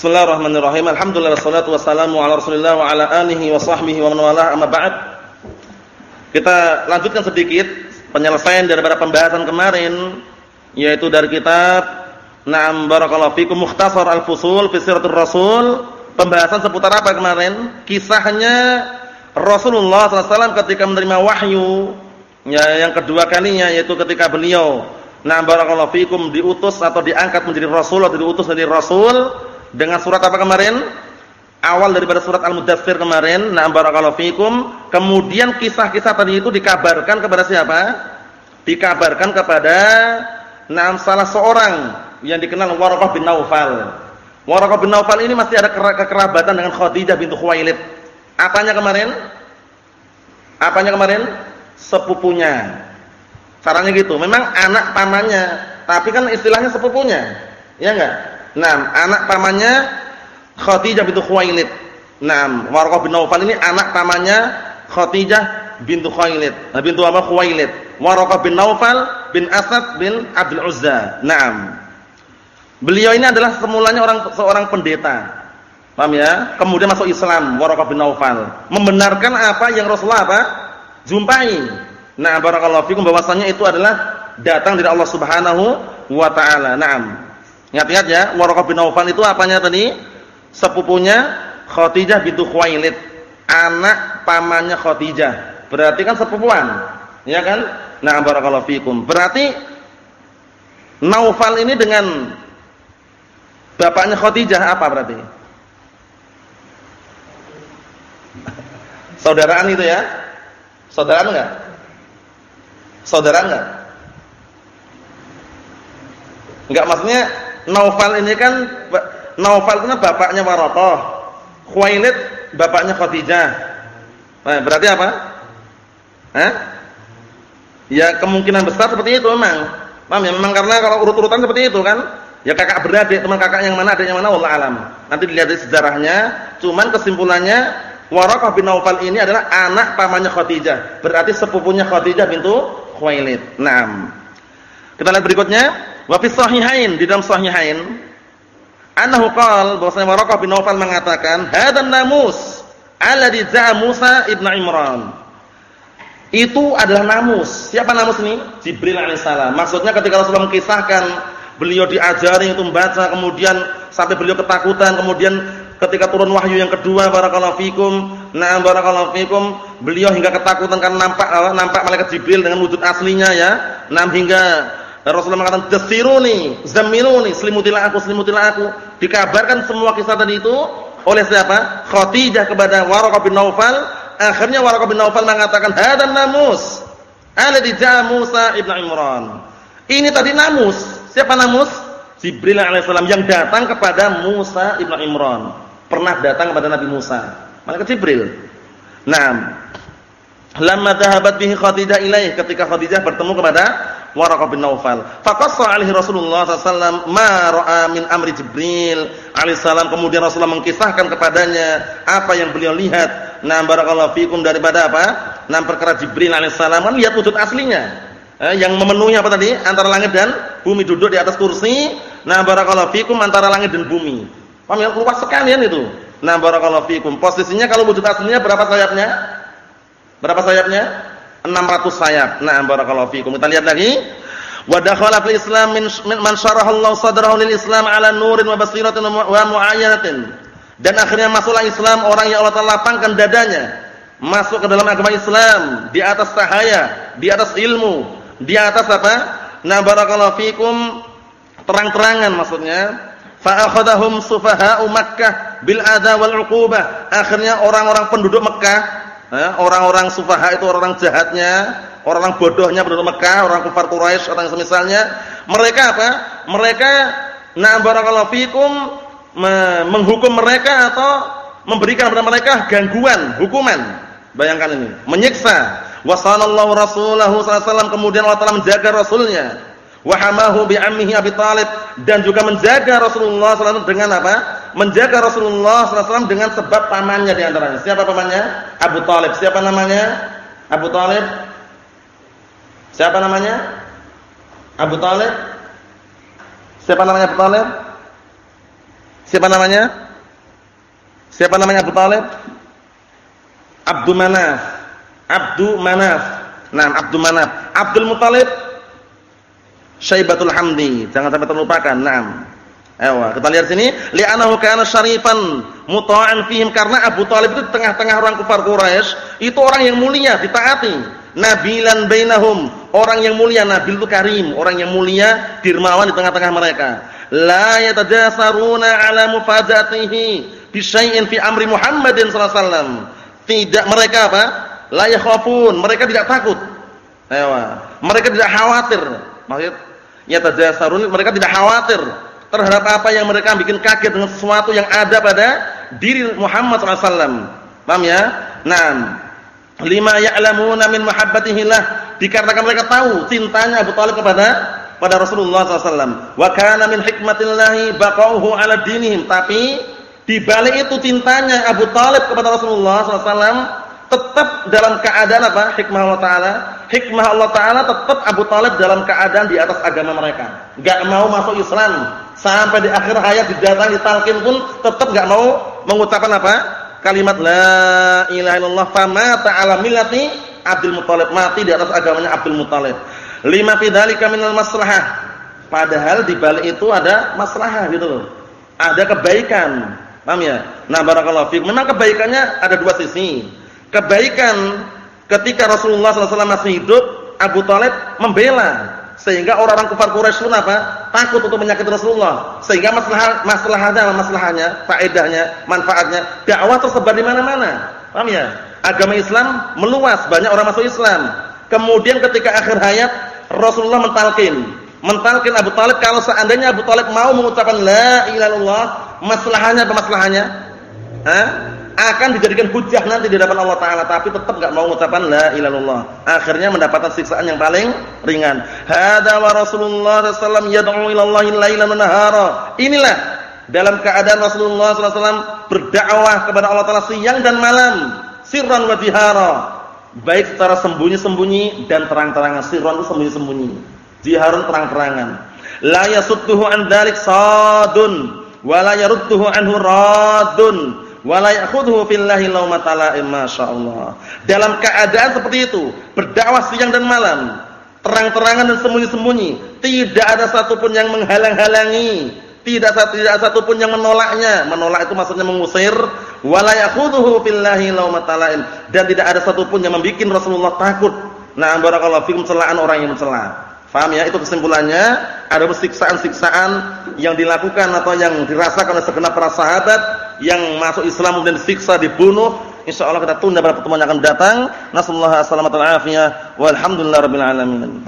Bismillahirrahmanirrahim. Alhamdulillah wassalatu wassalamu ala Rasulillah wa ala alihi wa sahbihi wa man walah amma ba'd. Kita lanjutkan sedikit penyelesaian daripada pembahasan kemarin yaitu dari kitab Na'am barakallahu fikum Mukhtasar al-Fusul fi Siratul Rasul. Pembahasan seputar apa kemarin? Kisahnya Rasulullah SAW ketika menerima wahyu ya, yang kedua kalinya yaitu ketika beliau Na'am barakallahu fikum diutus atau diangkat menjadi rasul atau diutus menjadi rasul dengan surat apa kemarin? Awal daripada surat Al-Mudaththir kemarin, na'am barakallahu fikum. Kemudian kisah-kisah tadi itu dikabarkan kepada siapa? Dikabarkan kepada na'am salah seorang yang dikenal Waraqah bin Naufal. Waraqah bin Naufal ini masih ada kekerabatan dengan Khadijah bintu Khuwailid. Apanya kemarin? Apanya kemarin? Sepupunya. Caranya gitu. Memang anak pamannya, tapi kan istilahnya sepupunya. Ya enggak? Nah, anak pamannya Khadijah bintu Khuwailid. Nah, Warqah bin Naufal ini anak pamannya Khadijah bintu Khuwailid. Nah, bintu apa Khuwailid. Warqah bin Naufal bin Asad bin Abdul Uzza. Naam. Beliau ini adalah semulanya orang seorang pendeta. Paham ya? Kemudian masuk Islam, Warqah bin Naufal. Membenarkan apa yang Rasulullah apa? Jumpai. Nah, barakallahu fikum bahwasanya itu adalah datang dari Allah Subhanahu wa taala. Naam. Ingat-ingat ya, Waraqah bin Naufal itu apanya tadi? Sepupunya Khadijah bintu Khuwailid, anak pamannya Khadijah. Berarti kan sepupuan, ya kan? Nah, barakallahu fikum. Berarti Naufal ini dengan bapaknya Khadijah apa berarti? Saudaraan itu ya? Saudaraan enggak? Saudaraan enggak? Enggak maksudnya Naufal ini kan Naufal itu kan bapaknya Waraqah. Khuwailid bapaknya Khadijah. Nah, berarti apa? Hah? Ya kemungkinan besar seperti itu memang. Paham ya? Memang karena kalau urut-urutan seperti itu kan. Ya kakak beradik, teman kakak yang mana, adik yang mana wallah alam. Nanti dilihat dari sejarahnya, cuman kesimpulannya Waraqah bin Naufal ini adalah anak pamannya Khadijah. Berarti sepupunya Khadijah bintu Khuwailid. Naam. Kita lihat berikutnya. Wa fi sahihain di dalam sahihain annahu qala bahwasanya Waraqah bin Nawfal mengatakan hadan namus alladhi za'a Musa ibn Imran. Itu adalah namus. Siapa namus ini? Jibril alaihissalam. Maksudnya ketika Rasulullah mengisahkan beliau diajari untuk membaca kemudian sampai beliau ketakutan kemudian ketika turun wahyu yang kedua barakallahu fikum na'am barakallahu fikum beliau hingga ketakutan karena nampak nampak malaikat Jibril dengan wujud aslinya ya nam hingga dan Rasulullah mengatakan dasiruni, zamiluni, selimutilah aku, selimutilah aku. Dikabarkan semua kisah tadi itu oleh siapa? Khadijah kepada Waraqah bin Naufal. Akhirnya Waraqah bin Naufal mengatakan, "Hadan namus alladhi ja'a Musa ibn Imran." Ini tadi namus. Siapa namus? Jibril alaihissalam yang datang kepada Musa ibn Imran. Pernah datang kepada Nabi Musa. Malaikat Jibril. Nah, lamma dhahabat bihi Khadijah ilaih ketika Khadijah bertemu kepada Waraqah bin Naufal. Faqassa alaihi Rasulullah sallallahu ma ra'a min amri Jibril alaihissalam. Kemudian Rasulullah mengkisahkan kepadanya apa yang beliau lihat. Nah, barakallahu fikum daripada apa? Nah, perkara Jibril alaihissalam kan lihat wujud aslinya. Eh, yang memenuhi apa tadi? Antara langit dan bumi duduk di atas kursi. Nah, barakallahu fikum antara langit dan bumi. Paham ya? Luas sekali kan itu. Nah, barakallahu fikum. Posisinya kalau wujud aslinya berapa sayapnya? Berapa sayapnya? 600 sayap. Nah, barakallahu fikum. Kita lihat lagi. Wa dakhala fil Islam min man syaraha Allah sadrahu lil Islam ala nurin wa basiratin wa muayyanatin. Dan akhirnya masuklah Islam orang yang Allah Taala lapangkan dadanya masuk ke dalam agama Islam di atas cahaya, di atas ilmu, di atas apa? Nah, barakallahu fikum terang-terangan maksudnya. Fa akhadhahum sufaha'u Makkah bil adza wal 'uqubah. Akhirnya orang-orang penduduk Mekah orang-orang sufaha itu orang-orang jahatnya, orang-orang bodohnya penduduk Mekah, orang kafir Quraisy atau semisalnya, mereka apa? Mereka na'am barakallahu fikum menghukum mereka atau memberikan kepada mereka gangguan, hukuman. Bayangkan ini, menyiksa. Wasallallahu rasulahu sallallahu kemudian Allah Taala menjaga rasulnya. Wa hamahu bi ammihi Abi Thalib dan juga menjaga Rasulullah sallallahu dengan apa? Menjaga Rasulullah SAW dengan sebab pamannya di antaranya. Siapa pamannya? Abu Talib. Siapa namanya? Abu Talib. Siapa namanya? Abu Talib. Siapa namanya Abu Talib? Siapa namanya? Siapa namanya Abu Talib? Abdul Manaf. Abdul Manaf. Nah, Abdul Manaf. Abdul Muthalib Syaibatul Hamdi. Jangan sampai terlupakan. Naam. Ayo, kita lihat sini, li'annahu kana syarifan muta'an fihim karena Abu Talib itu tengah-tengah orang kufar Quraisy, itu orang yang mulia, ditaati. Nabilan bainahum, orang yang mulia, nabil itu karim, orang yang mulia, dermawan di tengah-tengah mereka. La yatajasaruna ala mufadatihi bi syai'in fi amri Muhammadin sallallahu alaihi wasallam. Tidak mereka apa? La yakhafun, mereka tidak takut. Ayo, mereka tidak khawatir. Maksud yatajasarun, mereka tidak khawatir terhadap apa yang mereka bikin kaget dengan sesuatu yang ada pada diri Muhammad SAW. Paham ya? Nah, lima ya'lamuna min mahabbatihi lah. Dikarenakan mereka tahu cintanya Abu Talib kepada pada Rasulullah SAW. Wa kana min hikmatillahi baqauhu ala dinihim. Tapi di balik itu cintanya Abu Talib kepada Rasulullah SAW tetap dalam keadaan apa? Hikmah Allah Taala. Hikmah Allah Taala tetap Abu Talib dalam keadaan di atas agama mereka. Gak mau masuk Islam sampai di akhir hayat didatangi talqin pun tetap gak mau mengucapkan apa? Kalimat la ilaha illallah fama ta'ala millati Abdul Muthalib mati di atas agamanya Abdul Muthalib. Lima fi dzalika minal maslahah. Padahal di balik itu ada maslahah gitu loh. Ada kebaikan. Paham ya? Nah, barakallahu fiik. Memang kebaikannya ada dua sisi kebaikan ketika Rasulullah SAW masih hidup, Abu Talib membela sehingga orang-orang kafir Quraisy pun apa? takut untuk menyakiti Rasulullah. Sehingga masalah masalahnya, masalahnya, faedahnya, manfaatnya, dakwah tersebar di mana-mana. Paham ya? Agama Islam meluas, banyak orang masuk Islam. Kemudian ketika akhir hayat Rasulullah mentalkin, mentalkin Abu Talib kalau seandainya Abu Talib mau mengucapkan la ilaha illallah, masalahnya apa masalahnya? Hah? Akan dijadikan hujah nanti di hadapan Allah taala tapi tetap enggak mau mengucapkan la ilaha illallah. Akhirnya mendapatkan siksaan yang paling ringan. Hada wa Rasulullah sallallahu yad'u ila Allah lailan nahara. Inilah dalam keadaan Rasulullah wasallam berdakwah kepada Allah taala siang dan malam, sirran wa jihara. Baik secara sembunyi-sembunyi dan terang-terangan. Sirran itu sembunyi-sembunyi. Jiharun terang-terangan. La yasudduhu an dzalik sadun wa la yarudduhu anhu radun wala fillahi laumata. Dalam keadaan seperti itu, berdakwah siang dan malam, terang-terangan dan sembunyi-sembunyi, tidak ada satupun yang menghalang-halangi, tidak tidak satupun yang menolaknya. Menolak itu maksudnya mengusir, wala ya'khudhu fillahi dan tidak ada satupun yang membuat Rasulullah takut. Nah, barakallahu fikum celaan orang yang mencela. Faham ya? Itu kesimpulannya. Ada siksaan-siksaan yang dilakukan atau yang dirasakan oleh segenap para sahabat yang masuk Islam kemudian disiksa, dibunuh. Insyaallah kita tunda pada pertemuan yang akan datang. Nasallahu alaihi wasallam. Walhamdulillahirabbil alamin.